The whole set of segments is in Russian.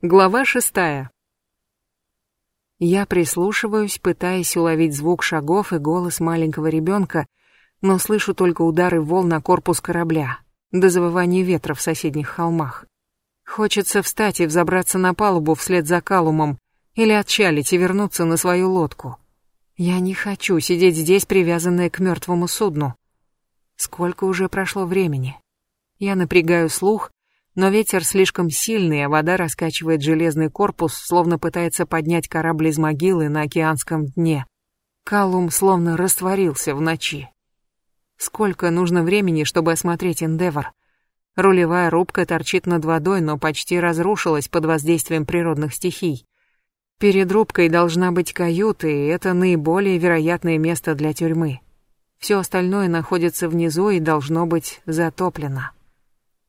Глава шестая. Я прислушиваюсь, пытаясь уловить звук шагов и голос маленького ребенка, но слышу только удары волн на корпус корабля, до завывания ветра в соседних холмах. Хочется встать и взобраться на палубу вслед за Калумом, или отчалить и вернуться на свою лодку. Я не хочу сидеть здесь, привязанная к мертвому судну. Сколько уже прошло времени? Я напрягаю слух, но ветер слишком сильный, а вода раскачивает железный корпус, словно пытается поднять корабль из могилы на океанском дне. Калум словно растворился в ночи. Сколько нужно времени, чтобы осмотреть Эндевор? Рулевая рубка торчит над водой, но почти разрушилась под воздействием природных стихий. Перед рубкой должна быть каюта, и это наиболее вероятное место для тюрьмы. Все остальное находится внизу и должно быть затоплено.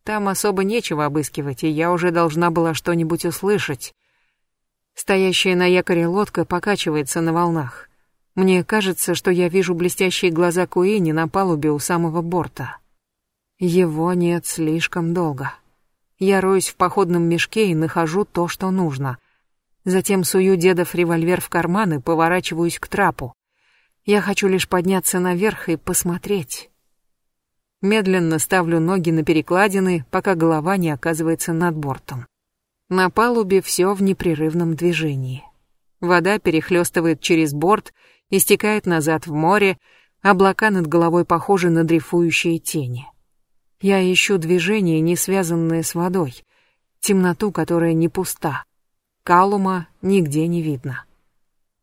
Там особо нечего обыскивать, и я уже должна была что-нибудь услышать. Стоящая на якоре лодка покачивается на волнах. Мне кажется, что я вижу блестящие глаза Куини на палубе у самого борта. Его нет слишком долго. Я роюсь в походном мешке и нахожу то, что нужно. Затем сую дедов револьвер в карман и поворачиваюсь к трапу. Я хочу лишь подняться наверх и посмотреть. Медленно ставлю ноги на перекладины, пока голова не оказывается над бортом. На палубе все в непрерывном движении. Вода перехлестывает через борт и стекает назад в море, облака над головой похожи на дрейфующие тени. Я ищу движение, не связанное с водой, темноту, которая не пуста. Калума нигде не видно.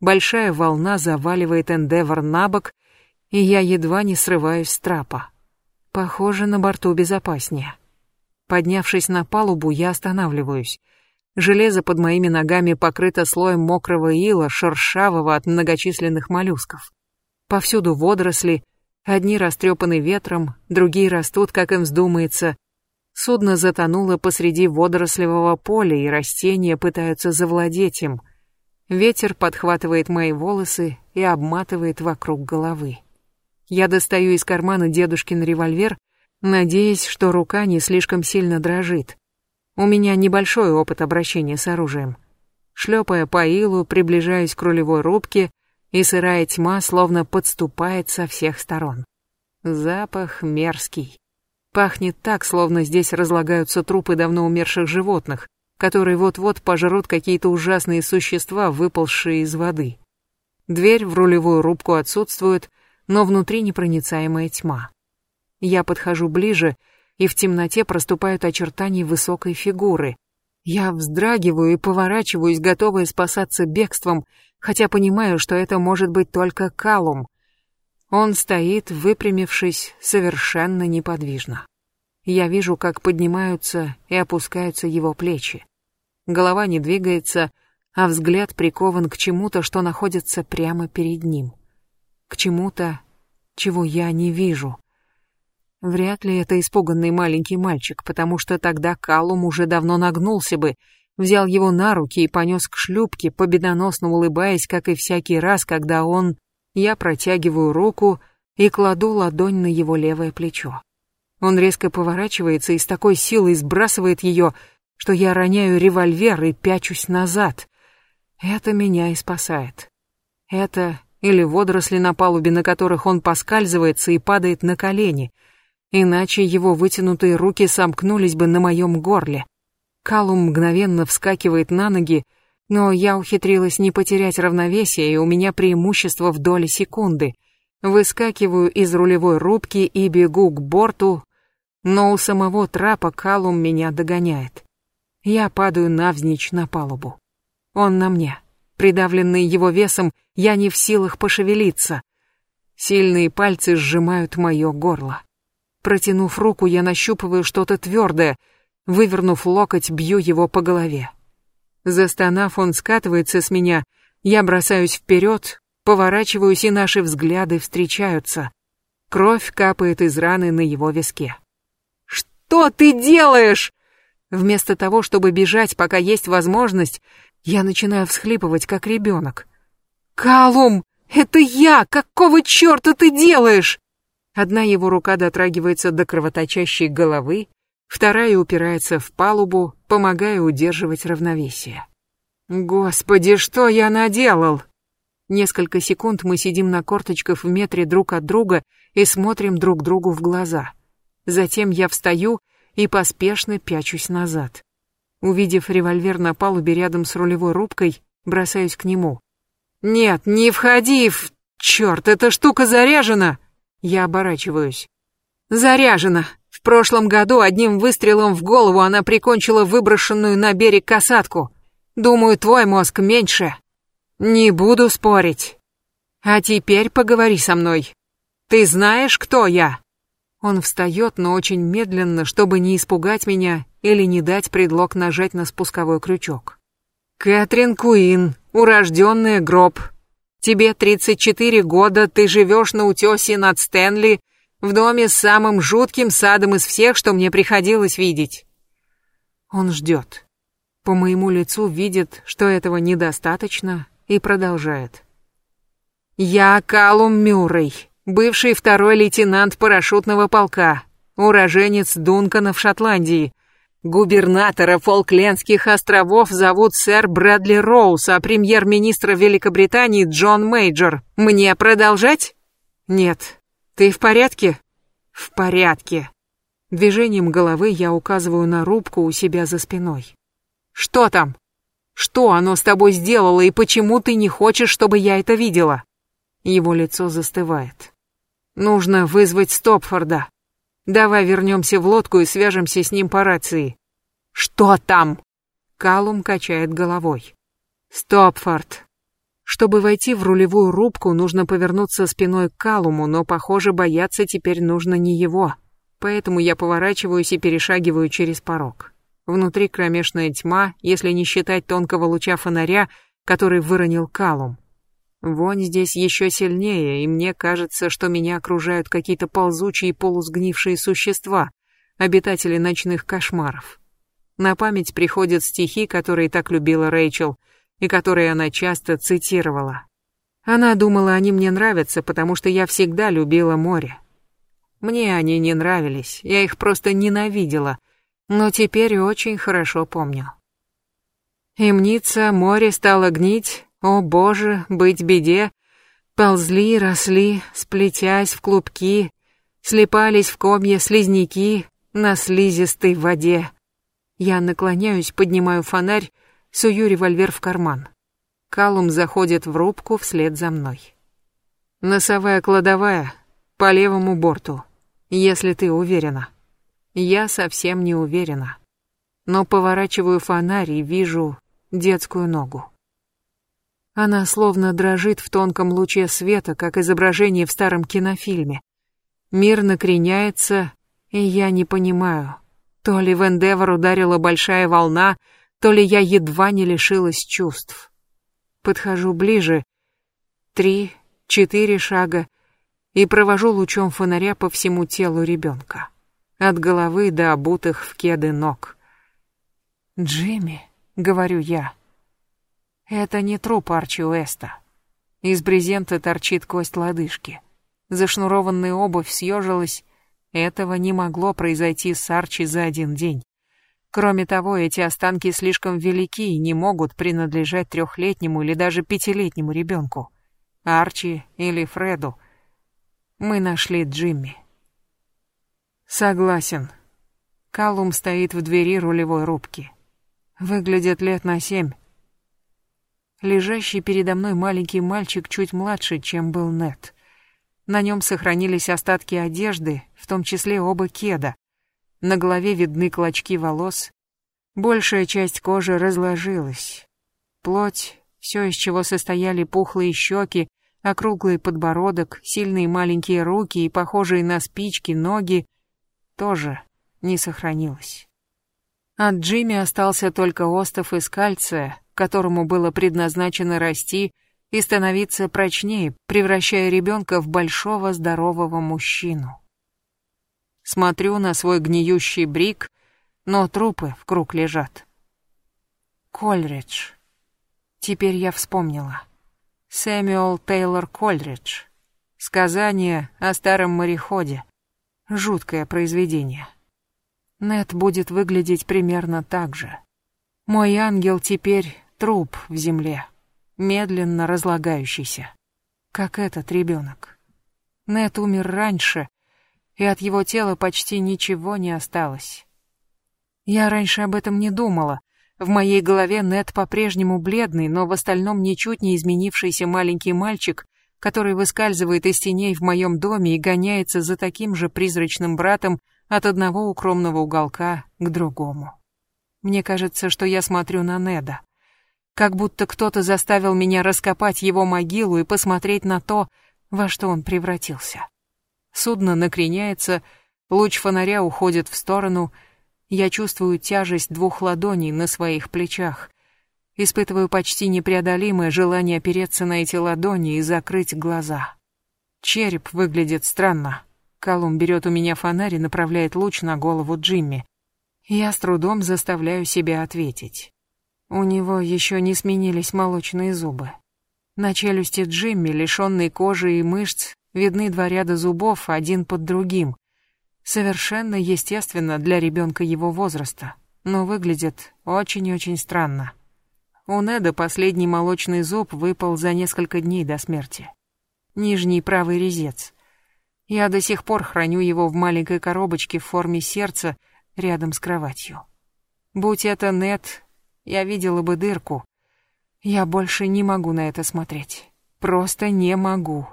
Большая волна заваливает Эндевор на бок, и я едва не срываюсь с трапа. Похоже, на борту безопаснее. Поднявшись на палубу, я останавливаюсь. Железо под моими ногами покрыто слоем мокрого ила, шершавого от многочисленных моллюсков. Повсюду водоросли, одни растрепаны ветром, другие растут, как им вздумается. Судно затонуло посреди водорослевого поля, и растения пытаются завладеть им. Ветер подхватывает мои волосы и обматывает вокруг головы. Я достаю из кармана дедушкин револьвер, надеясь, что рука не слишком сильно дрожит. У меня небольшой опыт обращения с оружием. Шлепая по илу, приближаюсь к рулевой рубке, и сырая тьма словно подступает со всех сторон. Запах мерзкий. Пахнет так, словно здесь разлагаются трупы давно умерших животных, которые вот-вот пожрут какие-то ужасные существа, выползшие из воды. Дверь в рулевую рубку отсутствует, но внутри непроницаемая тьма. Я подхожу ближе, и в темноте проступают очертания высокой фигуры. Я вздрагиваю и поворачиваюсь, готовая спасаться бегством, хотя понимаю, что это может быть только Калум. Он стоит, выпрямившись, совершенно неподвижно. Я вижу, как поднимаются и опускаются его плечи. Голова не двигается, а взгляд прикован к чему-то, что находится прямо перед ним к чему-то, чего я не вижу. Вряд ли это испуганный маленький мальчик, потому что тогда Калум уже давно нагнулся бы, взял его на руки и понес к шлюпке, победоносно улыбаясь, как и всякий раз, когда он... Я протягиваю руку и кладу ладонь на его левое плечо. Он резко поворачивается и с такой силой сбрасывает ее, что я роняю револьвер и пячусь назад. Это меня и спасает. Это или водоросли на палубе, на которых он поскальзывается и падает на колени, иначе его вытянутые руки сомкнулись бы на моем горле. Калум мгновенно вскакивает на ноги, но я ухитрилась не потерять равновесие, и у меня преимущество в доли секунды. Выскакиваю из рулевой рубки и бегу к борту, но у самого трапа Калум меня догоняет. Я падаю навзничь на палубу. Он на мне. Придавленный его весом, я не в силах пошевелиться. Сильные пальцы сжимают мое горло. Протянув руку, я нащупываю что-то твердое, вывернув локоть, бью его по голове. Застонав, он скатывается с меня, я бросаюсь вперед, поворачиваюсь, и наши взгляды встречаются. Кровь капает из раны на его виске. «Что ты делаешь?» Вместо того, чтобы бежать, пока есть возможность, я начинаю всхлипывать, как ребенок. «Калум, это я! Какого черта ты делаешь?» Одна его рука дотрагивается до кровоточащей головы, Вторая упирается в палубу, помогая удерживать равновесие. Господи, что я наделал? Несколько секунд мы сидим на корточках в метре друг от друга и смотрим друг другу в глаза. Затем я встаю и поспешно пячусь назад. Увидев револьвер на палубе рядом с рулевой рубкой, бросаюсь к нему. «Нет, не входи в... Черт, эта штука заряжена!» Я оборачиваюсь. «Заряжена! В прошлом году одним выстрелом в голову она прикончила выброшенную на берег касатку. Думаю, твой мозг меньше. Не буду спорить. А теперь поговори со мной. Ты знаешь, кто я?» Он встает, но очень медленно, чтобы не испугать меня или не дать предлог нажать на спусковой крючок. «Кэтрин Куин, урожденная гроб. Тебе 34 года, ты живешь на утесе над Стэнли, в доме с самым жутким садом из всех, что мне приходилось видеть». Он ждет. По моему лицу видит, что этого недостаточно, и продолжает. «Я Калум Мюррей, бывший второй лейтенант парашютного полка, уроженец Дункана в Шотландии. Губернатора Фолклендских островов зовут сэр Брэдли Роуз, а премьер-министра Великобритании Джон Мейджор. Мне продолжать? Нет. Ты в порядке? В порядке. Движением головы я указываю на рубку у себя за спиной. Что там? Что оно с тобой сделало и почему ты не хочешь, чтобы я это видела? Его лицо застывает. Нужно вызвать Стопфорда. Давай вернемся в лодку и свяжемся с ним по рации. Что там? Калум качает головой. Стопфорд. Чтобы войти в рулевую рубку, нужно повернуться спиной к Калуму, но, похоже, бояться теперь нужно не его. Поэтому я поворачиваюсь и перешагиваю через порог. Внутри кромешная тьма, если не считать тонкого луча фонаря, который выронил Калум. Вонь здесь еще сильнее, и мне кажется, что меня окружают какие-то ползучие полусгнившие существа, обитатели ночных кошмаров. На память приходят стихи, которые так любила Рэйчел, и которые она часто цитировала. Она думала, они мне нравятся, потому что я всегда любила море. Мне они не нравились, я их просто ненавидела, но теперь очень хорошо помню. И мнится, море стало гнить, о боже, быть беде, ползли, росли, сплетясь в клубки, слепались в комья слизняки на слизистой воде. Я наклоняюсь, поднимаю фонарь, сую револьвер в карман. Калум заходит в рубку вслед за мной. Носовая кладовая по левому борту, если ты уверена. Я совсем не уверена. Но поворачиваю фонарь и вижу детскую ногу. Она словно дрожит в тонком луче света, как изображение в старом кинофильме. Мир накреняется, и я не понимаю, то ли в Эндевор ударила большая волна, то ли я едва не лишилась чувств. Подхожу ближе, три, четыре шага, и провожу лучом фонаря по всему телу ребенка, от головы до обутых в кеды ног. «Джимми», — говорю я, — это не труп Арчи Уэста. Из брезента торчит кость лодыжки. Зашнурованная обувь съежилась. Этого не могло произойти с Арчи за один день. Кроме того, эти останки слишком велики и не могут принадлежать трехлетнему или даже пятилетнему ребенку. Арчи или Фреду. Мы нашли Джимми. Согласен. Калум стоит в двери рулевой рубки. Выглядит лет на семь. Лежащий передо мной маленький мальчик чуть младше, чем был Нет. На нем сохранились остатки одежды, в том числе оба кеда. На голове видны клочки волос. Большая часть кожи разложилась. Плоть, все из чего состояли пухлые щеки, округлый подбородок, сильные маленькие руки и похожие на спички ноги, тоже не сохранилось. От Джимми остался только остов из кальция, которому было предназначено расти и становиться прочнее, превращая ребенка в большого здорового мужчину. Смотрю на свой гниющий брик, но трупы в круг лежат. Кольридж. Теперь я вспомнила. Сэмюэл Тейлор Кольридж. Сказание о старом мореходе. Жуткое произведение. Нет будет выглядеть примерно так же. Мой ангел теперь труп в земле, медленно разлагающийся, как этот ребенок. Нет умер раньше, и от его тела почти ничего не осталось. Я раньше об этом не думала. В моей голове Нет по-прежнему бледный, но в остальном ничуть не изменившийся маленький мальчик, который выскальзывает из теней в моем доме и гоняется за таким же призрачным братом от одного укромного уголка к другому. Мне кажется, что я смотрю на Неда. Как будто кто-то заставил меня раскопать его могилу и посмотреть на то, во что он превратился. Судно накреняется, луч фонаря уходит в сторону, я чувствую тяжесть двух ладоней на своих плечах, испытываю почти непреодолимое желание опереться на эти ладони и закрыть глаза. Череп выглядит странно. Колум берет у меня фонарь и направляет луч на голову Джимми. Я с трудом заставляю себя ответить. У него еще не сменились молочные зубы. На челюсти Джимми, лишенной кожи и мышц, видны два ряда зубов, один под другим. Совершенно естественно для ребенка его возраста, но выглядит очень-очень странно. У Неда последний молочный зуб выпал за несколько дней до смерти. Нижний правый резец. Я до сих пор храню его в маленькой коробочке в форме сердца рядом с кроватью. Будь это Нед, я видела бы дырку. Я больше не могу на это смотреть. Просто не могу.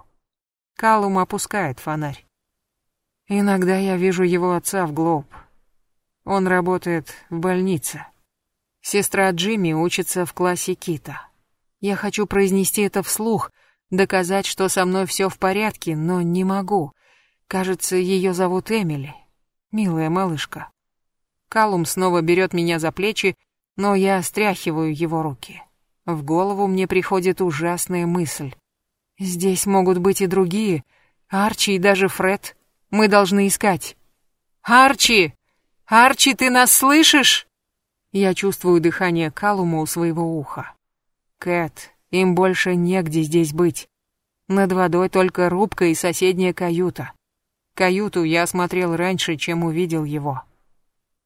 Калум опускает фонарь. Иногда я вижу его отца в Глоб. Он работает в больнице. Сестра Джимми учится в классе Кита. Я хочу произнести это вслух, доказать, что со мной все в порядке, но не могу. Кажется, ее зовут Эмили. Милая малышка. Калум снова берет меня за плечи, но я стряхиваю его руки. В голову мне приходит ужасная мысль. Здесь могут быть и другие. Арчи и даже Фред. Мы должны искать. Арчи! Арчи, ты нас слышишь? Я чувствую дыхание Калума у своего уха. Кэт, им больше негде здесь быть. Над водой только рубка и соседняя каюта. Каюту я осмотрел раньше, чем увидел его.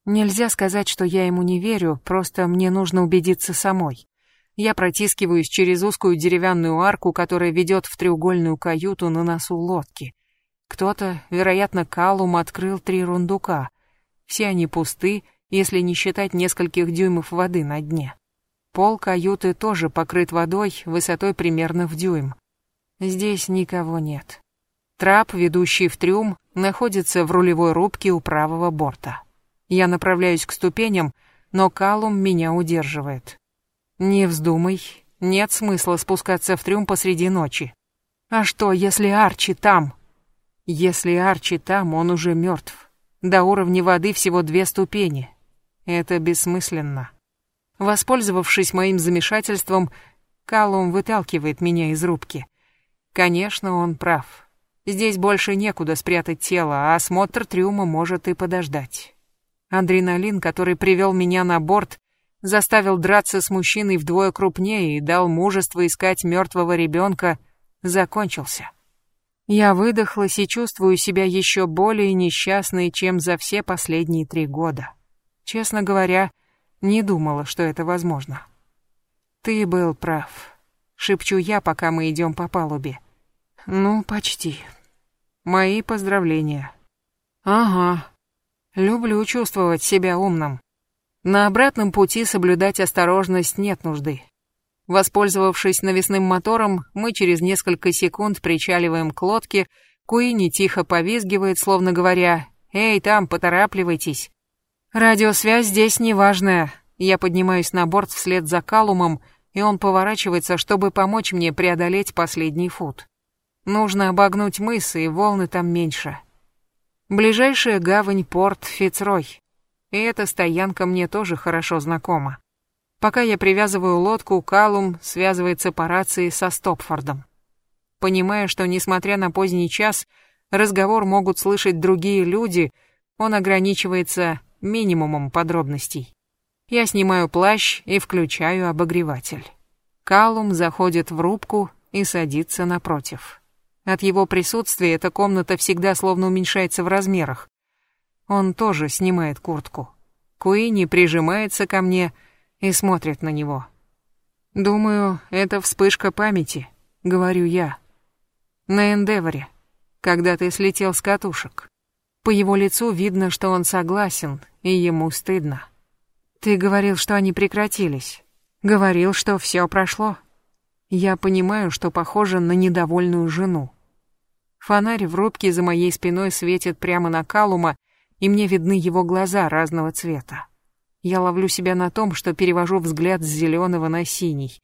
Нельзя сказать, что я ему не верю, просто мне нужно убедиться самой. Я протискиваюсь через узкую деревянную арку, которая ведет в треугольную каюту на носу лодки. Кто-то, вероятно, Калум, открыл три рундука. Все они пусты, если не считать нескольких дюймов воды на дне. Пол каюты тоже покрыт водой, высотой примерно в дюйм. Здесь никого нет. Трап, ведущий в трюм, находится в рулевой рубке у правого борта. Я направляюсь к ступеням, но Калум меня удерживает. Не вздумай, нет смысла спускаться в трюм посреди ночи. А что, если Арчи там? Если Арчи там, он уже мертв. До уровня воды всего две ступени. Это бессмысленно. Воспользовавшись моим замешательством, Калум выталкивает меня из рубки. Конечно, он прав. Здесь больше некуда спрятать тело, а осмотр трюма может и подождать. Адреналин, который привел меня на борт, заставил драться с мужчиной вдвое крупнее и дал мужество искать мертвого ребенка, закончился. Я выдохлась и чувствую себя еще более несчастной, чем за все последние три года. Честно говоря, не думала, что это возможно. Ты был прав, шепчу я, пока мы идем по палубе. Ну, почти. Мои поздравления. Ага. Люблю чувствовать себя умным. На обратном пути соблюдать осторожность нет нужды. Воспользовавшись навесным мотором, мы через несколько секунд причаливаем к лодке, Куини тихо повизгивает, словно говоря «Эй, там, поторапливайтесь». Радиосвязь здесь неважная. Я поднимаюсь на борт вслед за Калумом, и он поворачивается, чтобы помочь мне преодолеть последний фут. Нужно обогнуть мыс, и волны там меньше. Ближайшая гавань — порт Фицрой. И эта стоянка мне тоже хорошо знакома. Пока я привязываю лодку, Калум связывается по рации со Стопфордом. Понимая, что, несмотря на поздний час, разговор могут слышать другие люди, он ограничивается минимумом подробностей. Я снимаю плащ и включаю обогреватель. Калум заходит в рубку и садится напротив. От его присутствия эта комната всегда словно уменьшается в размерах. Он тоже снимает куртку. Куини прижимается ко мне и смотрит на него. «Думаю, это вспышка памяти», — говорю я. «На Эндеворе, когда ты слетел с катушек. По его лицу видно, что он согласен, и ему стыдно. Ты говорил, что они прекратились. Говорил, что все прошло. Я понимаю, что похоже на недовольную жену. Фонарь в рубке за моей спиной светит прямо на Калума, и мне видны его глаза разного цвета. Я ловлю себя на том, что перевожу взгляд с зеленого на синий.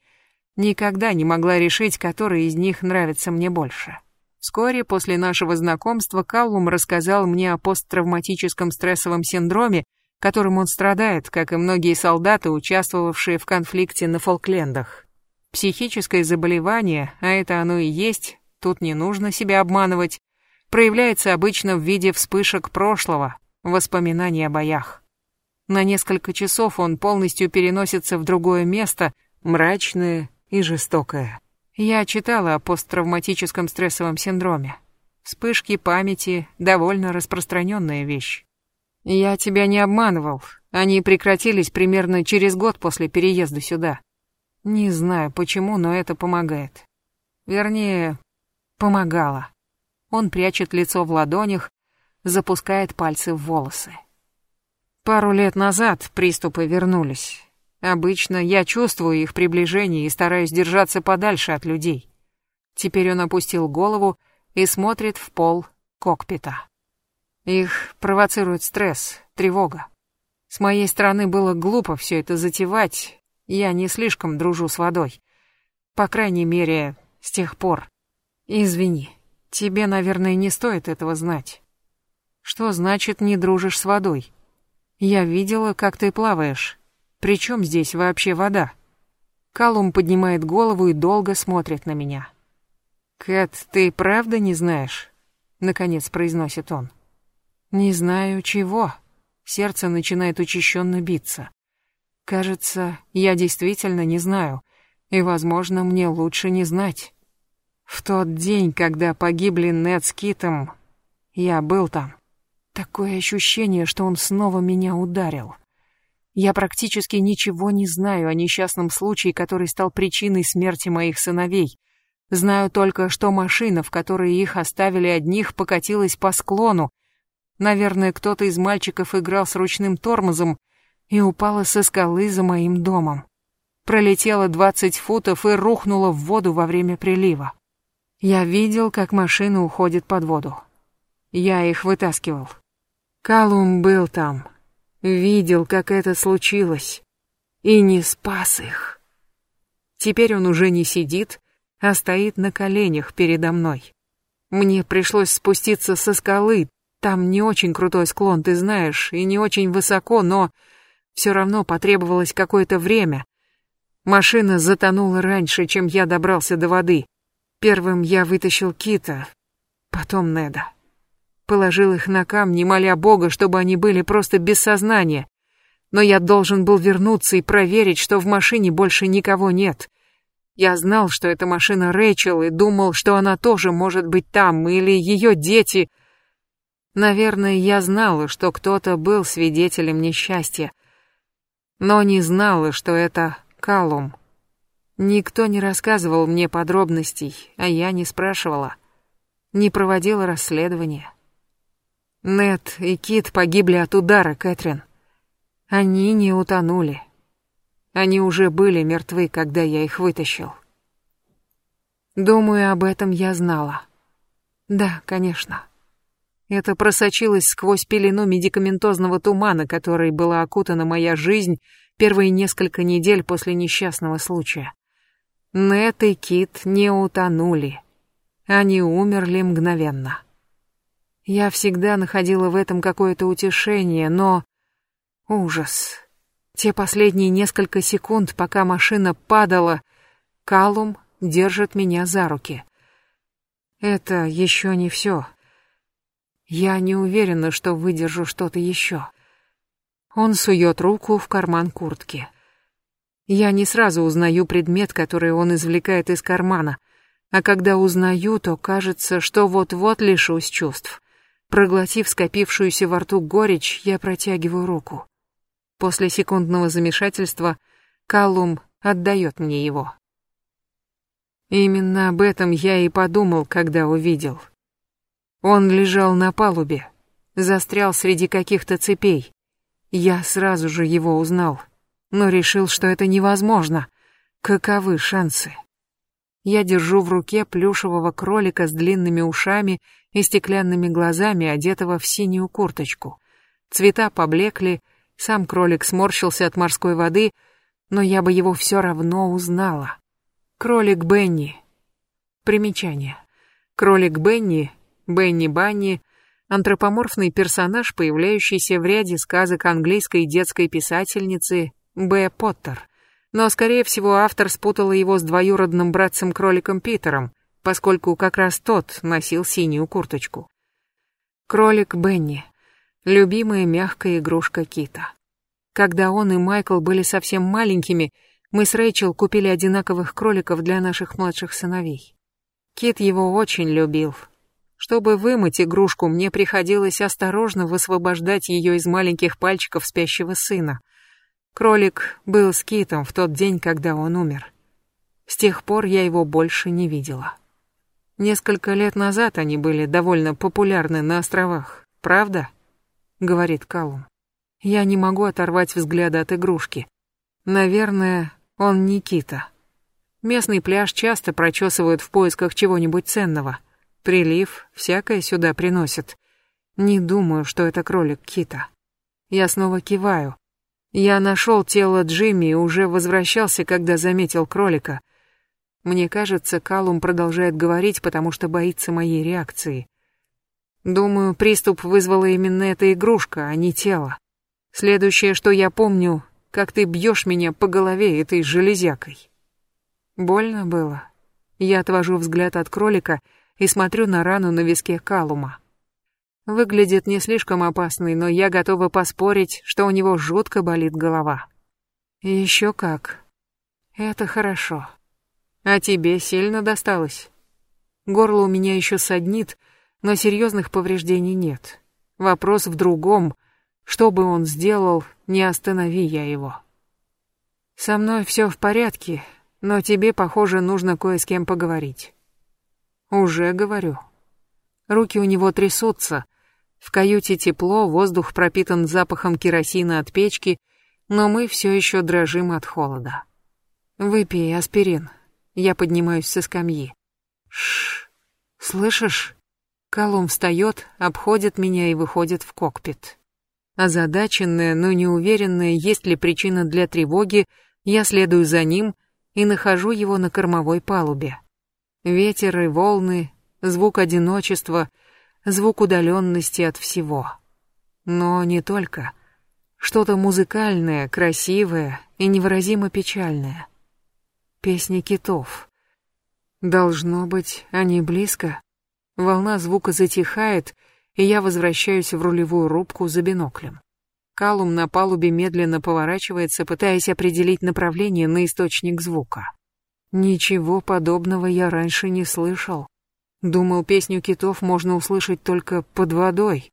Никогда не могла решить, который из них нравится мне больше. Вскоре после нашего знакомства Каллум рассказал мне о посттравматическом стрессовом синдроме, которым он страдает, как и многие солдаты, участвовавшие в конфликте на Фолклендах. Психическое заболевание, а это оно и есть, тут не нужно себя обманывать, проявляется обычно в виде вспышек прошлого, воспоминаний о боях. На несколько часов он полностью переносится в другое место, мрачное и жестокое. Я читала о посттравматическом стрессовом синдроме. Вспышки памяти — довольно распространенная вещь. Я тебя не обманывал. Они прекратились примерно через год после переезда сюда. Не знаю почему, но это помогает. Вернее, помогало. Он прячет лицо в ладонях, запускает пальцы в волосы. Пару лет назад приступы вернулись. Обычно я чувствую их приближение и стараюсь держаться подальше от людей. Теперь он опустил голову и смотрит в пол кокпита. Их провоцирует стресс, тревога. С моей стороны было глупо все это затевать, я не слишком дружу с водой. По крайней мере, с тех пор. Извини, тебе, наверное, не стоит этого знать. Что значит не дружишь с водой? Я видела, как ты плаваешь. Причем здесь вообще вода? Калум поднимает голову и долго смотрит на меня. «Кэт, ты правда не знаешь?» Наконец произносит он. «Не знаю чего». Сердце начинает учащенно биться. Кажется, я действительно не знаю, и, возможно, мне лучше не знать. В тот день, когда погибли Нед с Китом, я был там. Такое ощущение, что он снова меня ударил. Я практически ничего не знаю о несчастном случае, который стал причиной смерти моих сыновей. Знаю только, что машина, в которой их оставили одних, покатилась по склону. Наверное, кто-то из мальчиков играл с ручным тормозом и упала со скалы за моим домом. Пролетела двадцать футов и рухнула в воду во время прилива. Я видел, как машина уходит под воду. Я их вытаскивал. Калум был там, Видел, как это случилось. И не спас их. Теперь он уже не сидит, а стоит на коленях передо мной. Мне пришлось спуститься со скалы. Там не очень крутой склон, ты знаешь, и не очень высоко, но все равно потребовалось какое-то время. Машина затонула раньше, чем я добрался до воды. Первым я вытащил Кита, потом Неда. Положил их на камни, моля Бога, чтобы они были просто без сознания. Но я должен был вернуться и проверить, что в машине больше никого нет. Я знал, что это машина Рэйчел, и думал, что она тоже может быть там, или ее дети. Наверное, я знала, что кто-то был свидетелем несчастья. Но не знала, что это Калум. Никто не рассказывал мне подробностей, а я не спрашивала. Не проводила расследования. Нет и Кит погибли от удара, Кэтрин. Они не утонули. Они уже были мертвы, когда я их вытащил. Думаю, об этом я знала. Да, конечно. Это просочилось сквозь пелену медикаментозного тумана, которой была окутана моя жизнь первые несколько недель после несчастного случая. Нет и Кит не утонули. Они умерли мгновенно. Я всегда находила в этом какое-то утешение, но... Ужас. Те последние несколько секунд, пока машина падала, Калум держит меня за руки. Это еще не все. Я не уверена, что выдержу что-то еще. Он сует руку в карман куртки. Я не сразу узнаю предмет, который он извлекает из кармана, а когда узнаю, то кажется, что вот-вот лишусь чувств. Проглотив скопившуюся во рту горечь, я протягиваю руку. После секундного замешательства Каллум отдает мне его. Именно об этом я и подумал, когда увидел. Он лежал на палубе, застрял среди каких-то цепей. Я сразу же его узнал, но решил, что это невозможно. Каковы шансы? Я держу в руке плюшевого кролика с длинными ушами и стеклянными глазами, одетого в синюю курточку. Цвета поблекли, сам кролик сморщился от морской воды, но я бы его все равно узнала. Кролик Бенни. Примечание. Кролик Бенни, Бенни Банни, антропоморфный персонаж, появляющийся в ряде сказок английской детской писательницы Б. Поттер. Но, скорее всего, автор спутала его с двоюродным братцем-кроликом Питером, поскольку как раз тот носил синюю курточку. Кролик Бенни. Любимая мягкая игрушка Кита. Когда он и Майкл были совсем маленькими, мы с Рэйчел купили одинаковых кроликов для наших младших сыновей. Кит его очень любил. Чтобы вымыть игрушку, мне приходилось осторожно высвобождать ее из маленьких пальчиков спящего сына. Кролик был с Китом в тот день, когда он умер. С тех пор я его больше не видела. Несколько лет назад они были довольно популярны на островах, правда? — говорит Калум. Я не могу оторвать взгляда от игрушки. Наверное, он Никита. Местный пляж часто прочесывают в поисках чего-нибудь ценного. Прилив всякое сюда приносит. Не думаю, что это кролик Кита. Я снова киваю. Я нашел тело Джимми и уже возвращался, когда заметил кролика. Мне кажется, Калум продолжает говорить, потому что боится моей реакции. Думаю, приступ вызвала именно эта игрушка, а не тело. Следующее, что я помню, как ты бьешь меня по голове этой железякой. Больно было. Я отвожу взгляд от кролика и смотрю на рану на виске Калума. Выглядит не слишком опасный, но я готова поспорить, что у него жутко болит голова. Еще как. Это хорошо. А тебе сильно досталось? Горло у меня еще саднит, но серьезных повреждений нет. Вопрос в другом. Что бы он сделал, не останови я его. Со мной все в порядке, но тебе, похоже, нужно кое с кем поговорить. Уже говорю. Руки у него трясутся. В каюте тепло, воздух пропитан запахом керосина от печки, но мы все еще дрожим от холода. Выпей аспирин. Я поднимаюсь со скамьи. Шш. Слышишь? Колум встает, обходит меня и выходит в кокпит. Озадаченная, но неуверенная, есть ли причина для тревоги, я следую за ним и нахожу его на кормовой палубе. Ветер и волны, звук одиночества, звук удаленности от всего. Но не только. Что-то музыкальное, красивое и невыразимо печальное. Песни китов. Должно быть, они близко. Волна звука затихает, и я возвращаюсь в рулевую рубку за биноклем. Калум на палубе медленно поворачивается, пытаясь определить направление на источник звука. Ничего подобного я раньше не слышал. Думал, песню китов можно услышать только под водой.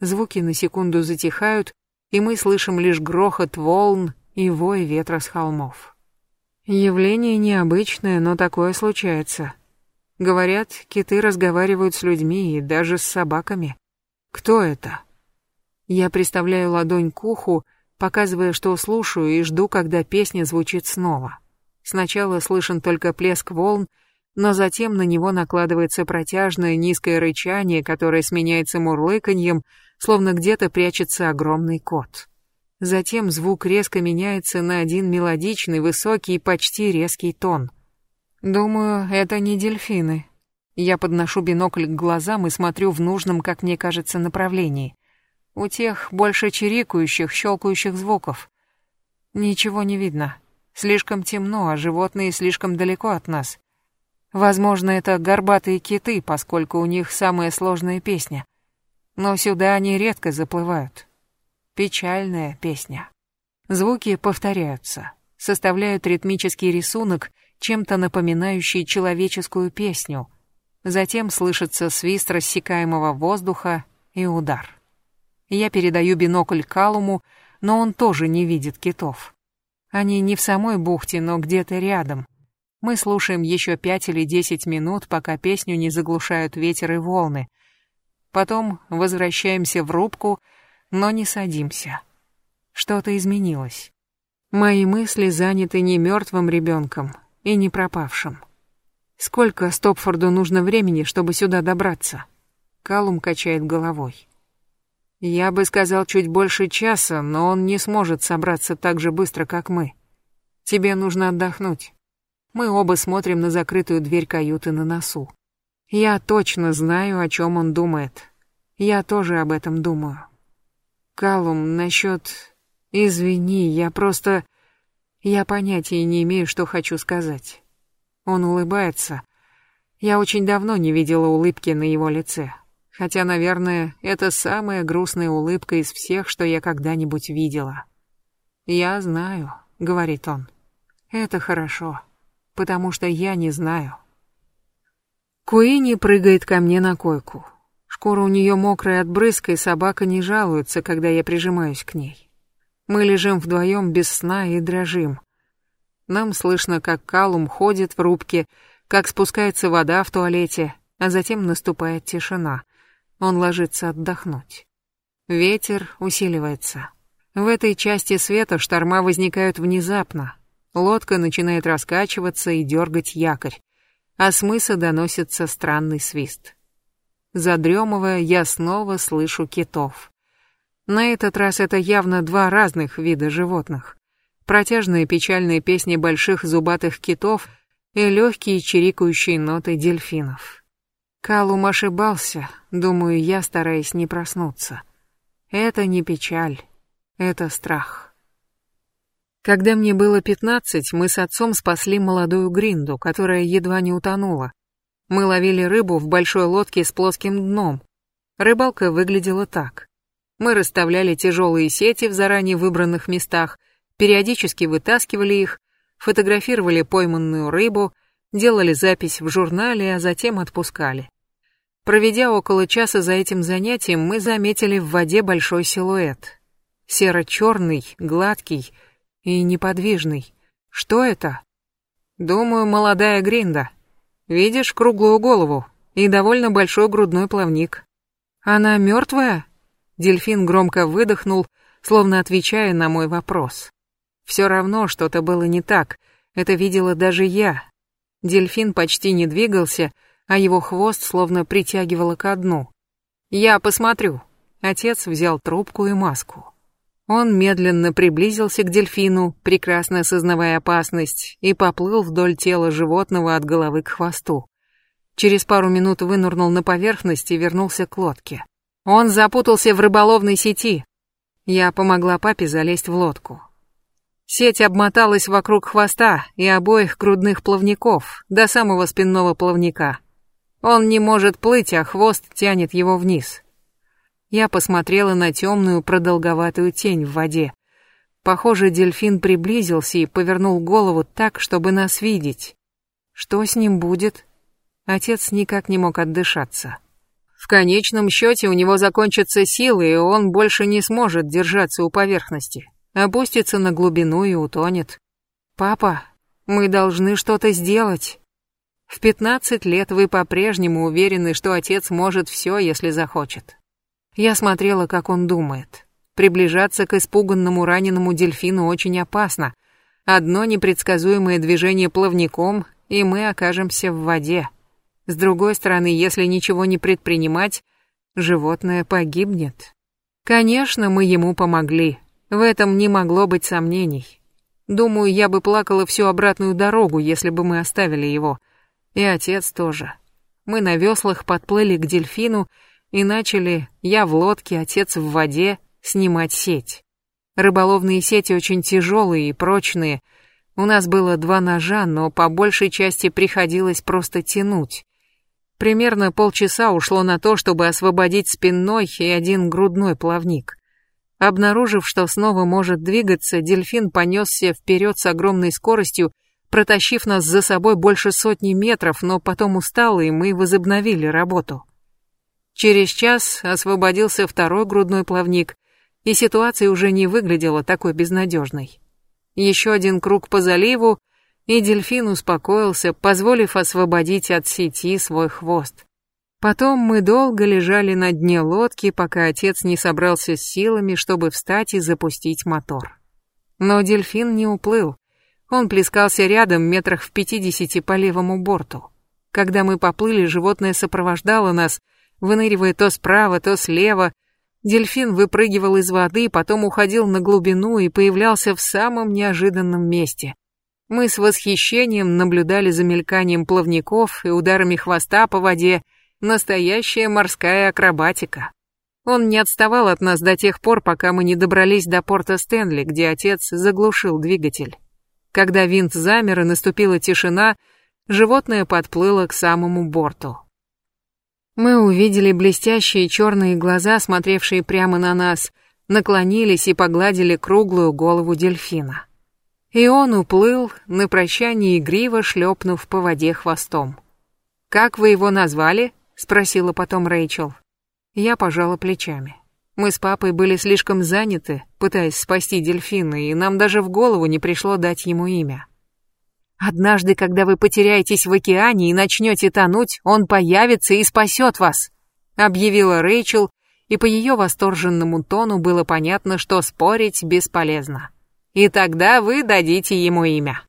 Звуки на секунду затихают, и мы слышим лишь грохот волн и вой ветра с холмов. Явление необычное, но такое случается. Говорят, киты разговаривают с людьми и даже с собаками. Кто это? Я приставляю ладонь к уху, показывая, что слушаю и жду, когда песня звучит снова. Сначала слышен только плеск волн, но затем на него накладывается протяжное низкое рычание, которое сменяется мурлыканьем, словно где-то прячется огромный кот. Затем звук резко меняется на один мелодичный, высокий, почти резкий тон — Думаю, это не дельфины. Я подношу бинокль к глазам и смотрю в нужном, как мне кажется, направлении. У тех больше чирикающих, щелкающих звуков. Ничего не видно. Слишком темно, а животные слишком далеко от нас. Возможно, это горбатые киты, поскольку у них самая сложная песня. Но сюда они редко заплывают. Печальная песня. Звуки повторяются, составляют ритмический рисунок — чем-то напоминающий человеческую песню. Затем слышится свист рассекаемого воздуха и удар. Я передаю бинокль Калуму, но он тоже не видит китов. Они не в самой бухте, но где-то рядом. Мы слушаем еще пять или десять минут, пока песню не заглушают ветер и волны. Потом возвращаемся в рубку, но не садимся. Что-то изменилось. Мои мысли заняты не мертвым ребенком и не пропавшим. Сколько Стопфорду нужно времени, чтобы сюда добраться? Калум качает головой. Я бы сказал чуть больше часа, но он не сможет собраться так же быстро, как мы. Тебе нужно отдохнуть. Мы оба смотрим на закрытую дверь каюты на носу. Я точно знаю, о чем он думает. Я тоже об этом думаю. Калум, насчет... Извини, я просто... Я понятия не имею, что хочу сказать. Он улыбается. Я очень давно не видела улыбки на его лице. Хотя, наверное, это самая грустная улыбка из всех, что я когда-нибудь видела. «Я знаю», — говорит он. «Это хорошо, потому что я не знаю». Куини прыгает ко мне на койку. Шкура у нее мокрая от брызга, и собака не жалуется, когда я прижимаюсь к ней. Мы лежим вдвоем без сна и дрожим. Нам слышно, как Калум ходит в рубке, как спускается вода в туалете, а затем наступает тишина. Он ложится отдохнуть. Ветер усиливается. В этой части света шторма возникают внезапно. Лодка начинает раскачиваться и дергать якорь, а с мыса доносится странный свист. Задремывая, я снова слышу китов. На этот раз это явно два разных вида животных. Протяжные печальные песни больших зубатых китов и легкие чирикающие ноты дельфинов. Калум ошибался, думаю я, стараясь не проснуться. Это не печаль, это страх. Когда мне было пятнадцать, мы с отцом спасли молодую гринду, которая едва не утонула. Мы ловили рыбу в большой лодке с плоским дном. Рыбалка выглядела так. Мы расставляли тяжелые сети в заранее выбранных местах, периодически вытаскивали их, фотографировали пойманную рыбу, делали запись в журнале, а затем отпускали. Проведя около часа за этим занятием, мы заметили в воде большой силуэт. Серо-черный, гладкий и неподвижный. Что это? Думаю, молодая гринда. Видишь круглую голову и довольно большой грудной плавник. Она мертвая? Дельфин громко выдохнул, словно отвечая на мой вопрос. Все равно что-то было не так, это видела даже я. Дельфин почти не двигался, а его хвост словно притягивало ко дну. «Я посмотрю». Отец взял трубку и маску. Он медленно приблизился к дельфину, прекрасно осознавая опасность, и поплыл вдоль тела животного от головы к хвосту. Через пару минут вынырнул на поверхность и вернулся к лодке. Он запутался в рыболовной сети. Я помогла папе залезть в лодку. Сеть обмоталась вокруг хвоста и обоих грудных плавников, до самого спинного плавника. Он не может плыть, а хвост тянет его вниз. Я посмотрела на темную продолговатую тень в воде. Похоже, дельфин приблизился и повернул голову так, чтобы нас видеть. Что с ним будет? Отец никак не мог отдышаться. В конечном счете у него закончатся силы, и он больше не сможет держаться у поверхности. Опустится на глубину и утонет. «Папа, мы должны что-то сделать». В пятнадцать лет вы по-прежнему уверены, что отец может все, если захочет. Я смотрела, как он думает. Приближаться к испуганному раненому дельфину очень опасно. Одно непредсказуемое движение плавником, и мы окажемся в воде. С другой стороны, если ничего не предпринимать, животное погибнет. Конечно, мы ему помогли. В этом не могло быть сомнений. Думаю, я бы плакала всю обратную дорогу, если бы мы оставили его. И отец тоже. Мы на веслах подплыли к дельфину и начали, я в лодке, отец в воде, снимать сеть. Рыболовные сети очень тяжелые и прочные. У нас было два ножа, но по большей части приходилось просто тянуть. Примерно полчаса ушло на то, чтобы освободить спинной и один грудной плавник. Обнаружив, что снова может двигаться, дельфин понесся вперед с огромной скоростью, протащив нас за собой больше сотни метров, но потом устал, и мы возобновили работу. Через час освободился второй грудной плавник, и ситуация уже не выглядела такой безнадежной. Еще один круг по заливу, и дельфин успокоился, позволив освободить от сети свой хвост. Потом мы долго лежали на дне лодки, пока отец не собрался с силами, чтобы встать и запустить мотор. Но дельфин не уплыл. Он плескался рядом, метрах в пятидесяти по левому борту. Когда мы поплыли, животное сопровождало нас, выныривая то справа, то слева. Дельфин выпрыгивал из воды, потом уходил на глубину и появлялся в самом неожиданном месте. Мы с восхищением наблюдали за мельканием плавников и ударами хвоста по воде, настоящая морская акробатика. Он не отставал от нас до тех пор, пока мы не добрались до порта Стэнли, где отец заглушил двигатель. Когда винт замер и наступила тишина, животное подплыло к самому борту. Мы увидели блестящие черные глаза, смотревшие прямо на нас, наклонились и погладили круглую голову дельфина. И он уплыл, на прощание игриво шлепнув по воде хвостом. «Как вы его назвали?» — спросила потом Рэйчел. Я пожала плечами. Мы с папой были слишком заняты, пытаясь спасти дельфина, и нам даже в голову не пришло дать ему имя. Однажды, когда вы потеряетесь в океане и начнете тонуть, он появится и спасет вас, объявила Рэйчел, и по ее восторженному тону было понятно, что спорить бесполезно. И тогда вы дадите ему имя.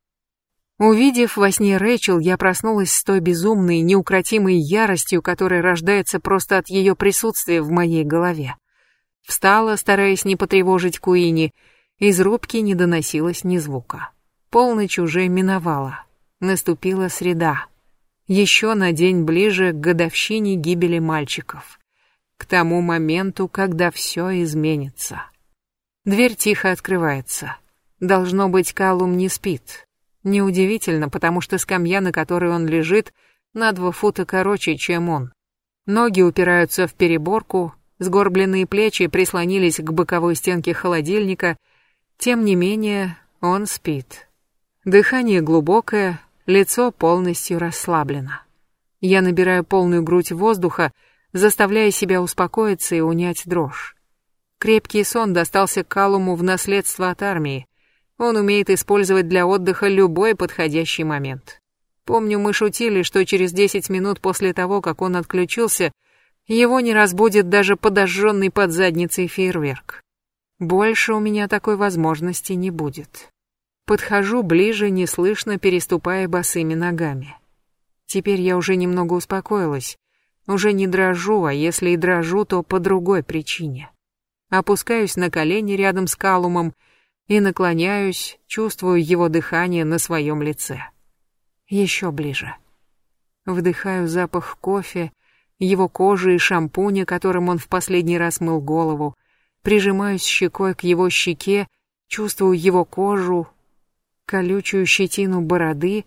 Увидев во сне Рэйчел, я проснулась с той безумной, неукротимой яростью, которая рождается просто от ее присутствия в моей голове. Встала, стараясь не потревожить Куини, из рубки не доносилось ни звука. Полночь уже миновала. Наступила среда. Еще на день ближе к годовщине гибели мальчиков. К тому моменту, когда все изменится. Дверь тихо открывается. Должно быть, Калум не спит. Неудивительно, потому что скамья, на которой он лежит, на два фута короче, чем он. Ноги упираются в переборку, сгорбленные плечи прислонились к боковой стенке холодильника. Тем не менее, он спит. Дыхание глубокое, лицо полностью расслаблено. Я набираю полную грудь воздуха, заставляя себя успокоиться и унять дрожь. Крепкий сон достался Калуму в наследство от армии. Он умеет использовать для отдыха любой подходящий момент. Помню, мы шутили, что через 10 минут после того, как он отключился, его не разбудит даже подожженный под задницей фейерверк. Больше у меня такой возможности не будет. Подхожу ближе, неслышно переступая босыми ногами. Теперь я уже немного успокоилась. Уже не дрожу, а если и дрожу, то по другой причине. Опускаюсь на колени рядом с Калумом и наклоняюсь, чувствую его дыхание на своем лице. Еще ближе. Вдыхаю запах кофе, его кожи и шампуня, которым он в последний раз мыл голову, прижимаюсь щекой к его щеке, чувствую его кожу, колючую щетину бороды,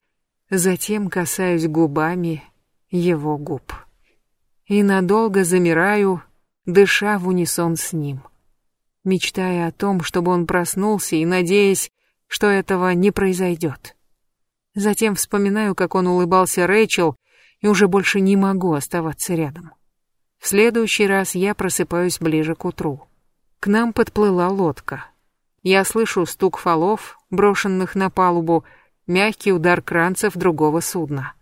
затем касаюсь губами его губ. И надолго замираю, дыша в унисон с ним мечтая о том, чтобы он проснулся и надеясь, что этого не произойдет. Затем вспоминаю, как он улыбался Рэйчел, и уже больше не могу оставаться рядом. В следующий раз я просыпаюсь ближе к утру. К нам подплыла лодка. Я слышу стук фалов, брошенных на палубу, мягкий удар кранцев другого судна.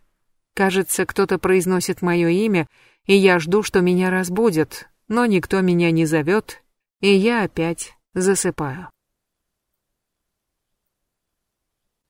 Кажется, кто-то произносит мое имя, и я жду, что меня разбудят, но никто меня не зовет и я опять засыпаю.